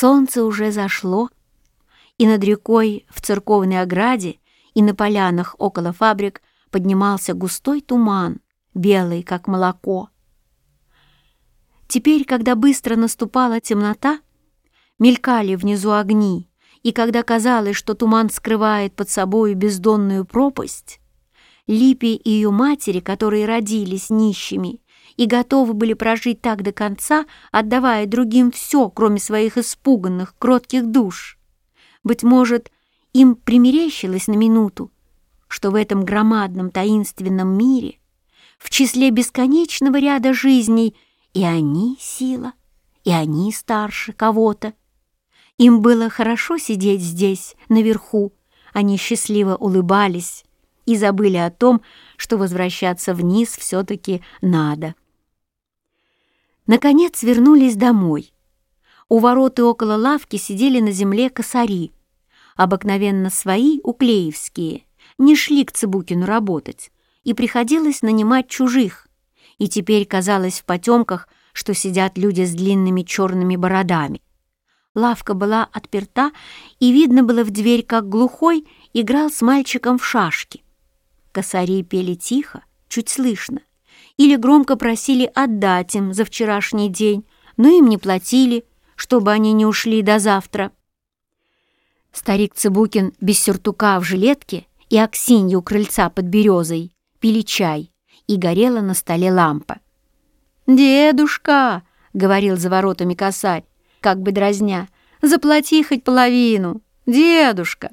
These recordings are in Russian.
Солнце уже зашло, и над рекой в церковной ограде и на полянах около фабрик поднимался густой туман, белый, как молоко. Теперь, когда быстро наступала темнота, мелькали внизу огни, и когда казалось, что туман скрывает под собою бездонную пропасть, Липи и ее матери, которые родились нищими и готовы были прожить так до конца, отдавая другим все, кроме своих испуганных, кротких душ. Быть может, им примерещилось на минуту, что в этом громадном таинственном мире, в числе бесконечного ряда жизней, и они сила, и они старше кого-то. Им было хорошо сидеть здесь, наверху, они счастливо улыбались и забыли о том, что возвращаться вниз все-таки надо. Наконец вернулись домой. У ворот и около лавки сидели на земле косари. Обыкновенно свои, уклеевские, не шли к Цыбукину работать, и приходилось нанимать чужих. И теперь казалось в потемках, что сидят люди с длинными черными бородами. Лавка была отперта, и видно было в дверь, как глухой играл с мальчиком в шашки. Косари пели тихо, чуть слышно, или громко просили отдать им за вчерашний день, но им не платили, чтобы они не ушли до завтра. Старик Цыбукин без сюртука в жилетке и Аксинья у крыльца под березой пили чай, и горела на столе лампа. «Дедушка!» — говорил за воротами косарь, как бы дразня, «заплати хоть половину! Дедушка!»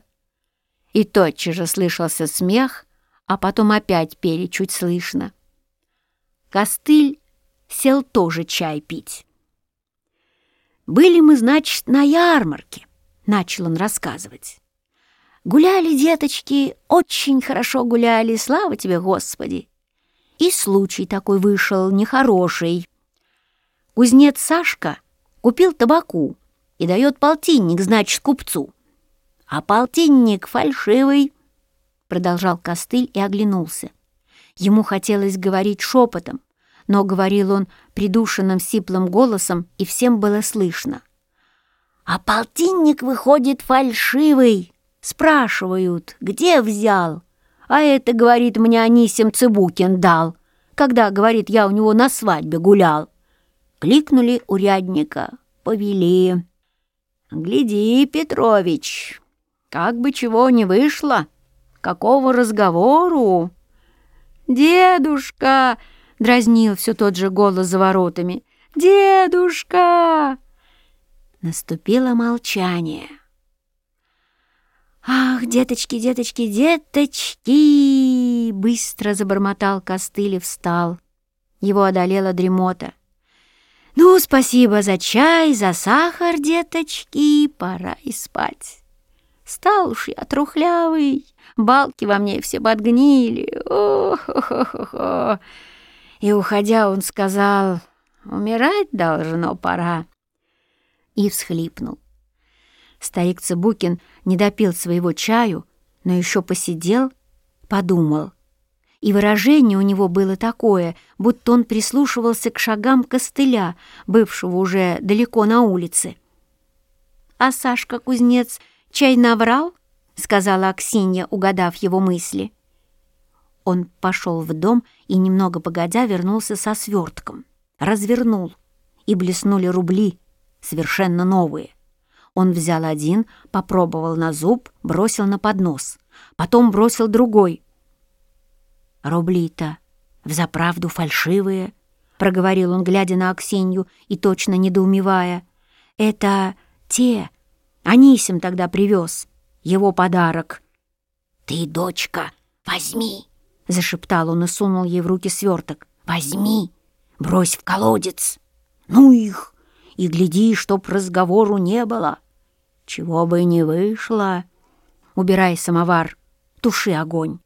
И тотчас же слышался смех, а потом опять пели чуть слышно. Костыль сел тоже чай пить. «Были мы, значит, на ярмарке», — начал он рассказывать. «Гуляли, деточки, очень хорошо гуляли, слава тебе, Господи!» И случай такой вышел нехороший. Кузнец Сашка купил табаку и дает полтинник, значит, купцу. «А полтинник фальшивый», — продолжал Костыль и оглянулся. Ему хотелось говорить шепотом, но говорил он придушенным сиплым голосом, и всем было слышно. «А полтинник выходит фальшивый!» Спрашивают, где взял? А это, говорит, мне Анисим Цыбукин дал, когда, говорит, я у него на свадьбе гулял. Кликнули урядника, повели. «Гляди, Петрович, как бы чего не вышло, какого разговору?» «Дедушка!» — дразнил все тот же голос за воротами. «Дедушка!» Наступило молчание. «Ах, деточки, деточки, деточки!» Быстро забормотал костыль и встал. Его одолела дремота. «Ну, спасибо за чай, за сахар, деточки, пора и спать. Стал уж я трухлявый, балки во мне все подгнили. О-хо-хо-хо!» И, уходя, он сказал, «Умирать должно пора». И всхлипнул. Старик Цыбукин не допил своего чаю, но еще посидел, подумал. И выражение у него было такое, будто он прислушивался к шагам костыля, бывшего уже далеко на улице. «А Сашка-кузнец чай наврал?» — сказала Аксинья, угадав его мысли. Он пошел в дом и, немного погодя, вернулся со свертком. Развернул, и блеснули рубли, совершенно новые. Он взял один, попробовал на зуб, бросил на поднос. Потом бросил другой. «Рубли-то взаправду фальшивые», — проговорил он, глядя на Аксинью и точно недоумевая. «Это те. Анисим тогда привез. Его подарок». «Ты, дочка, возьми», — зашептал он и сунул ей в руки сверток. «Возьми, брось в колодец. Ну их, и гляди, чтоб разговору не было». Чего бы ни вышло, убирай самовар, туши огонь.